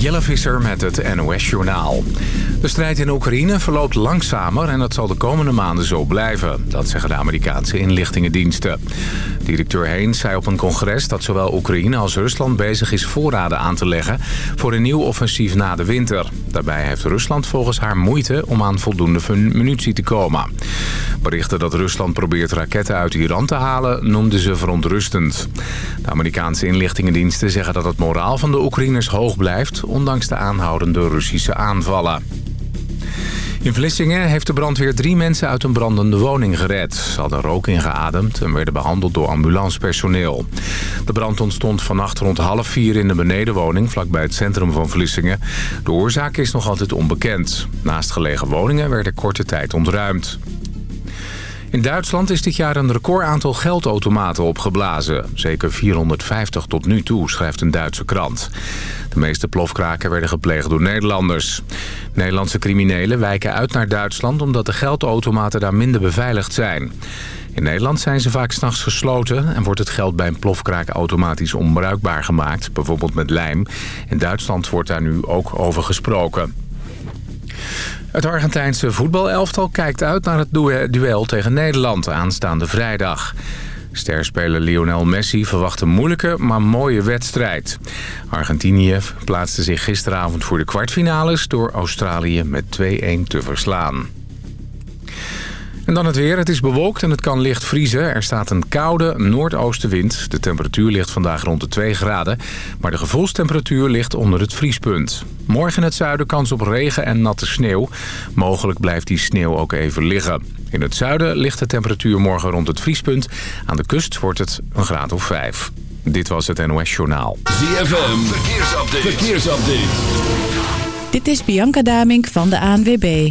Jelle Visser met het NOS-journaal. De strijd in Oekraïne verloopt langzamer en dat zal de komende maanden zo blijven. Dat zeggen de Amerikaanse inlichtingendiensten. Directeur Heens zei op een congres dat zowel Oekraïne als Rusland bezig is voorraden aan te leggen... voor een nieuw offensief na de winter. Daarbij heeft Rusland volgens haar moeite om aan voldoende munitie te komen. Berichten dat Rusland probeert raketten uit Iran te halen noemden ze verontrustend. De Amerikaanse inlichtingendiensten zeggen dat het moraal van de Oekraïners hoog blijft... ondanks de aanhoudende Russische aanvallen. In Vlissingen heeft de brandweer drie mensen uit een brandende woning gered. Ze hadden rook ingeademd en werden behandeld door ambulancepersoneel. De brand ontstond vannacht rond half vier in de benedenwoning... vlakbij het centrum van Vlissingen. De oorzaak is nog altijd onbekend. Naast gelegen woningen werden korte tijd ontruimd. In Duitsland is dit jaar een recordaantal geldautomaten opgeblazen. Zeker 450 tot nu toe, schrijft een Duitse krant. De meeste plofkraken werden gepleegd door Nederlanders. Nederlandse criminelen wijken uit naar Duitsland... omdat de geldautomaten daar minder beveiligd zijn. In Nederland zijn ze vaak s'nachts gesloten... en wordt het geld bij een plofkraak automatisch onbruikbaar gemaakt. Bijvoorbeeld met lijm. In Duitsland wordt daar nu ook over gesproken. Het Argentijnse voetbalelftal kijkt uit naar het duel tegen Nederland aanstaande vrijdag. Sterspeler Lionel Messi verwacht een moeilijke, maar mooie wedstrijd. Argentinië plaatste zich gisteravond voor de kwartfinales... door Australië met 2-1 te verslaan. En dan het weer. Het is bewolkt en het kan licht vriezen. Er staat een koude noordoostenwind. De temperatuur ligt vandaag rond de 2 graden. Maar de gevoelstemperatuur ligt onder het vriespunt. Morgen in het zuiden kans op regen en natte sneeuw. Mogelijk blijft die sneeuw ook even liggen. In het zuiden ligt de temperatuur morgen rond het vriespunt. Aan de kust wordt het een graad of 5. Dit was het NOS Journaal. ZFM. Verkeersupdate. Verkeersupdate. Dit is Bianca Damink van de ANWB.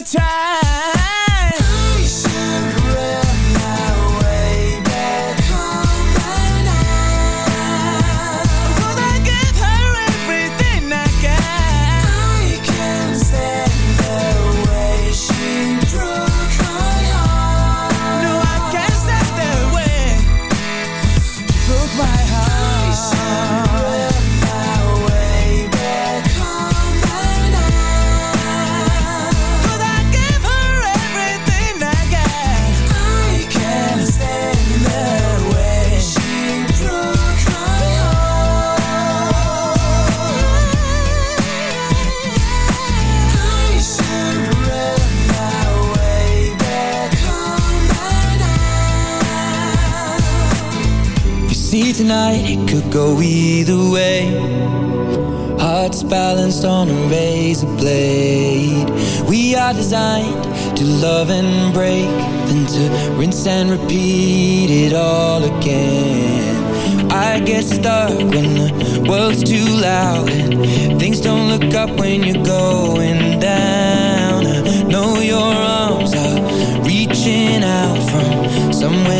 the time. once and repeat it all again. I get stuck when the world's too loud and things don't look up when you're going down. I know your arms are reaching out from somewhere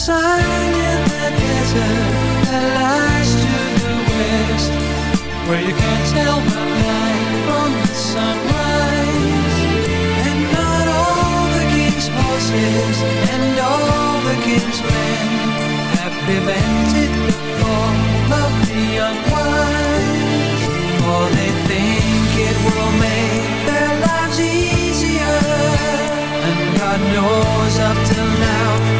sign in the desert that lies to the west, where you can't tell the night from the sunrise. And not all the king's horses and all the king's men have prevented the fall of the unwise, for they think it will make their lives easier. And God knows up till now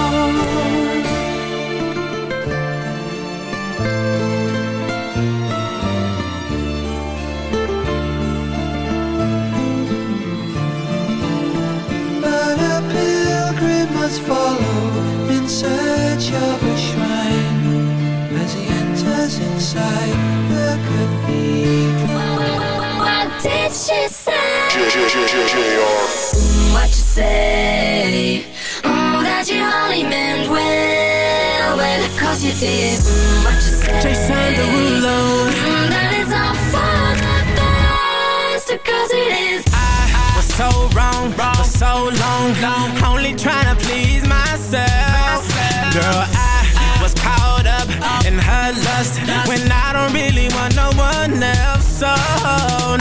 Must follow in search of a shrine as he enters inside the cathedral. What did she say? What you say? Oh, that you only meant well, well, cause you did. What you say? Jason Derulo. Mm, That is all for so wrong, wrong for so long, only trying to please myself. Girl, I was caught up in her lust when I don't really want no one else. So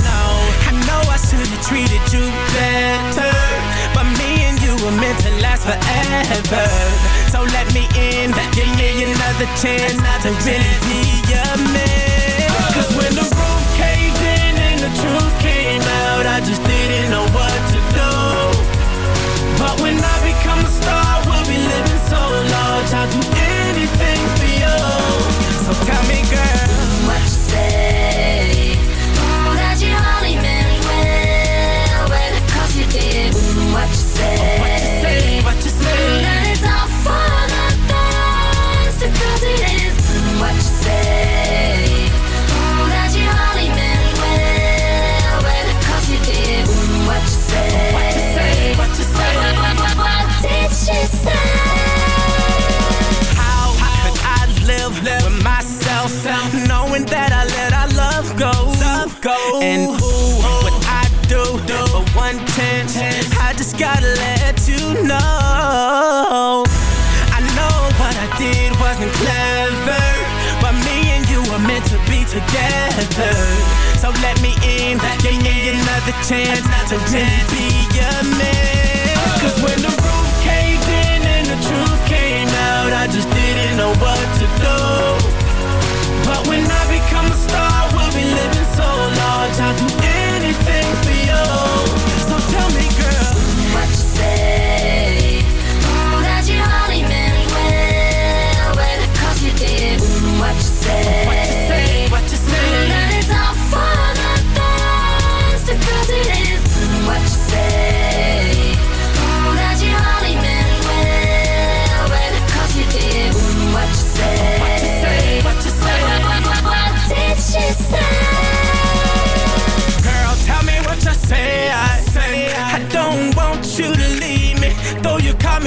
no, I know I should have treated you better, but me and you were meant to last forever. So let me in, give me another chance to really be your man. Together. So let me in, give me another chance to really be your man. Cause when the roof caved in and the truth came out, I just didn't know what to do. But when I become a star, we'll be living so large. I'll do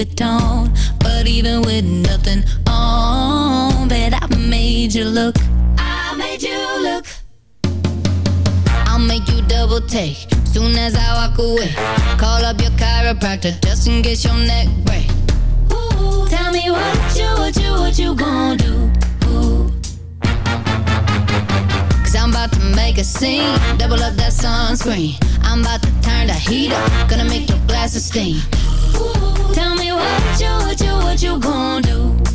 the tone. But even with nothing on, bet I made you look. I made you look. I'll make you double take soon as I walk away. Call up your chiropractor just in case your neck break. Ooh, tell me what you, what you, what you gonna do? Cause I'm about to make a scene, double up that sunscreen. I'm about to turn the heat up, gonna make your glasses steam what you, what you, what you gonna do?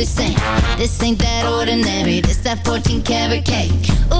the same. This ain't that ordinary. This that 14 karat cake. Ooh,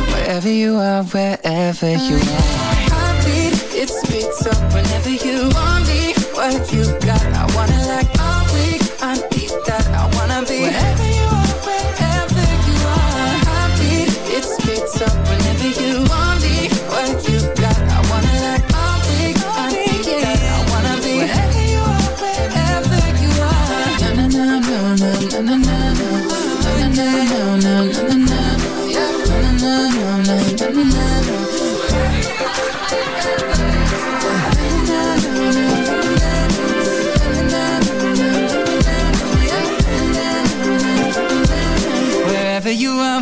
Wherever you are, wherever you are. Heartbeat, it speeds up whenever you want me. What you got, I wanna like. I'm weak, I Wherever you are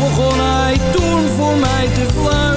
begon hij doen voor mij te vlaan?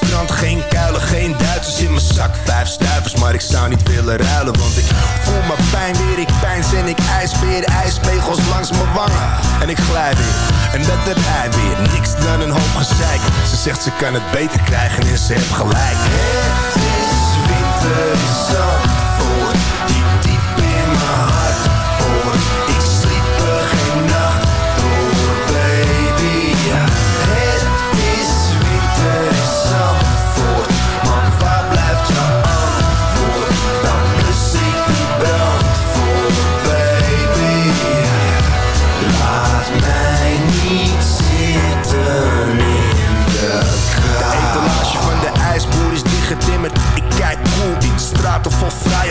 het strand, geen kuilen, geen Duitsers in mijn zak. Vijf stuivers, maar ik zou niet willen ruilen Want ik voel mijn pijn weer, ik pijn en ik ijsbeer Ijspegels langs mijn wangen. En ik glijd weer, en dat heb hij weer. Niks dan een hoop gezeik. Ze zegt ze kan het beter krijgen en ze heeft gelijk. Het is winter, voor Die diep in mijn hart hoort.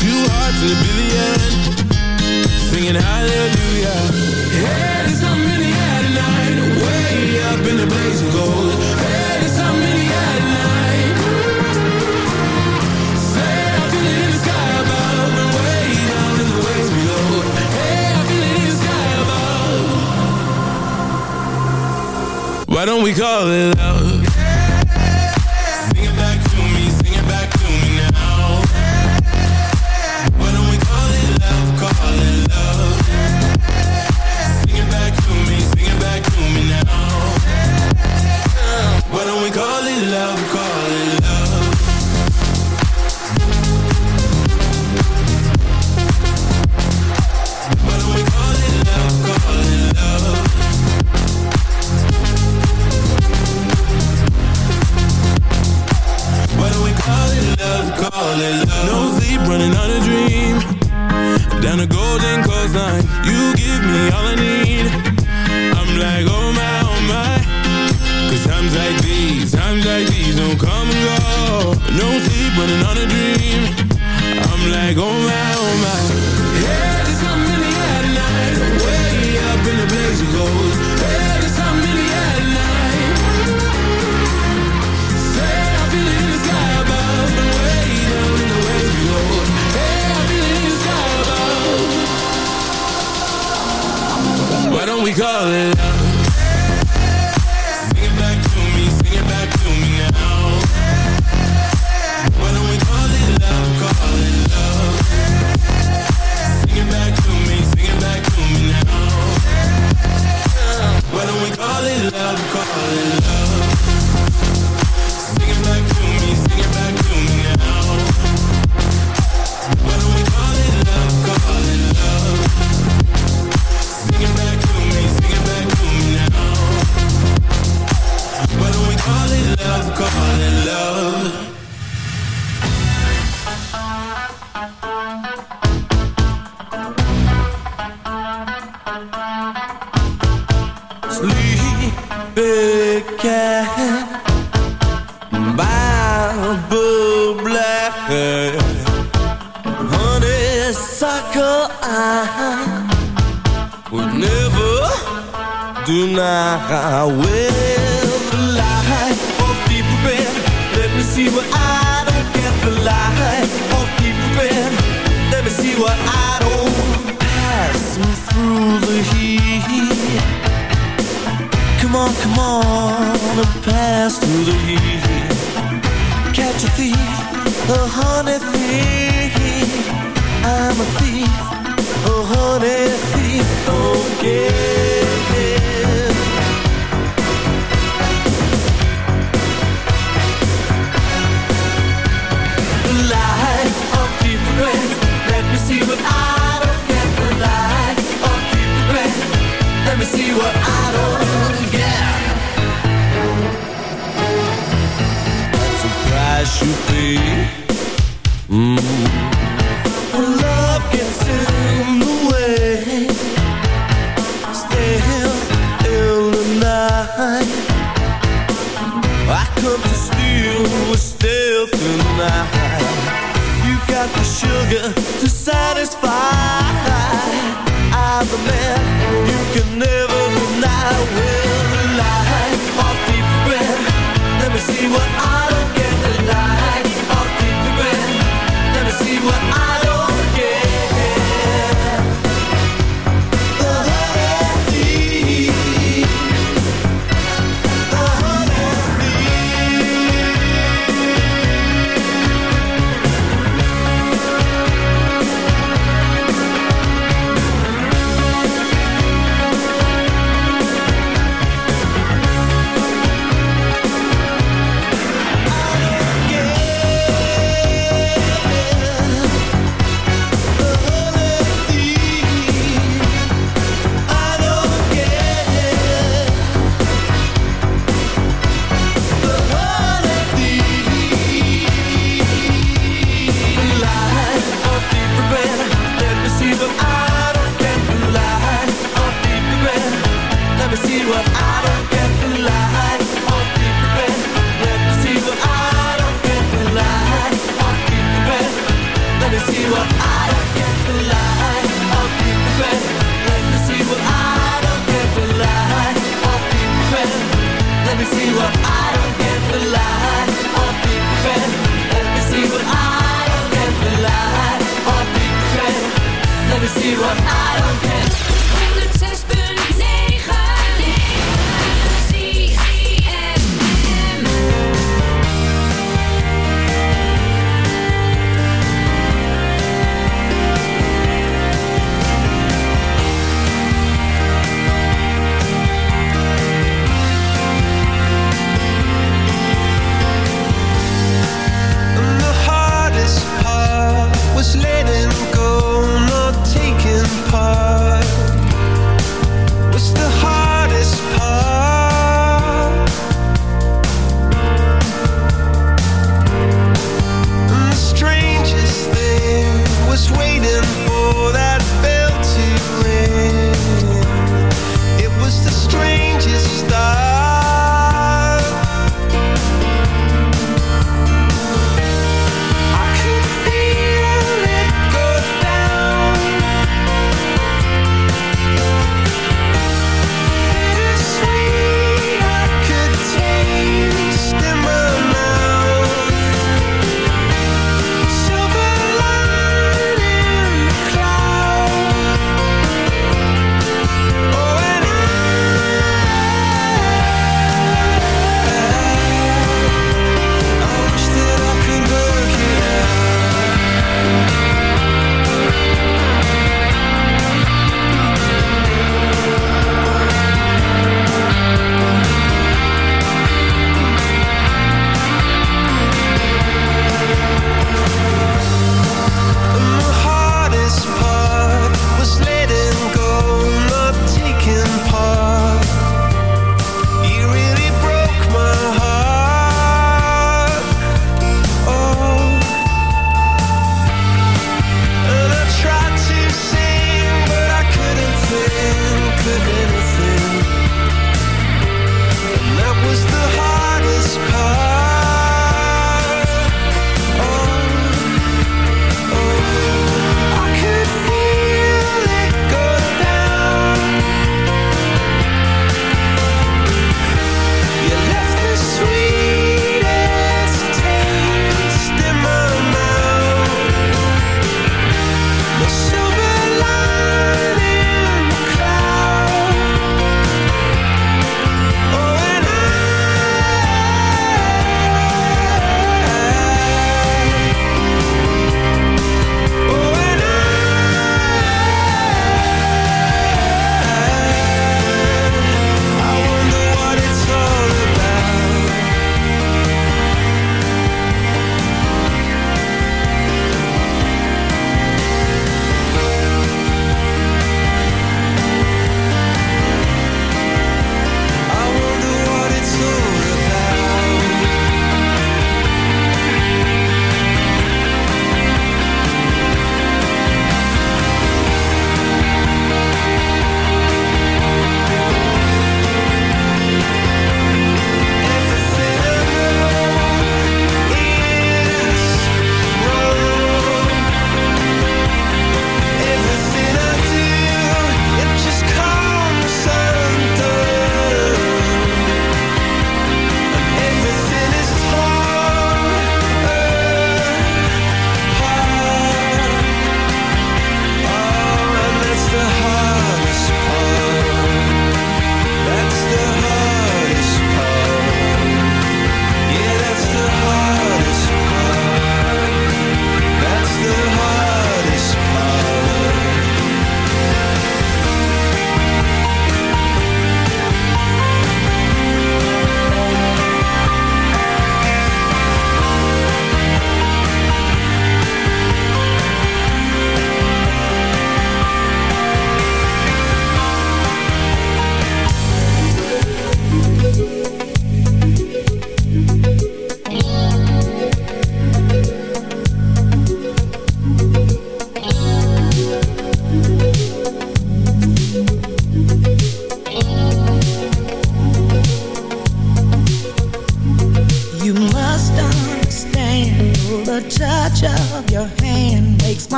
two hearts in a billion. Singing hallelujah. Hey, there's something in the air tonight. Way up in the blaze of gold. Hey, there's something in the air tonight. Say, I feel it in the sky above and way down in the waves below. Hey, I feel it in the sky above. Why don't we call it love? Deny Well, the light of deep red Let me see what I don't get The light of deep red Let me see what I don't Pass me through the heat. Come on, come on and pass through the heat. Catch a thief, a honey thief. I'm a thief, a honey thief. Don't get to be. Mm. When love gets in the way, here in the night. I come to steal tonight. You got the sugar to satisfy. I'm the man you can never deny. Let me see what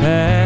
past.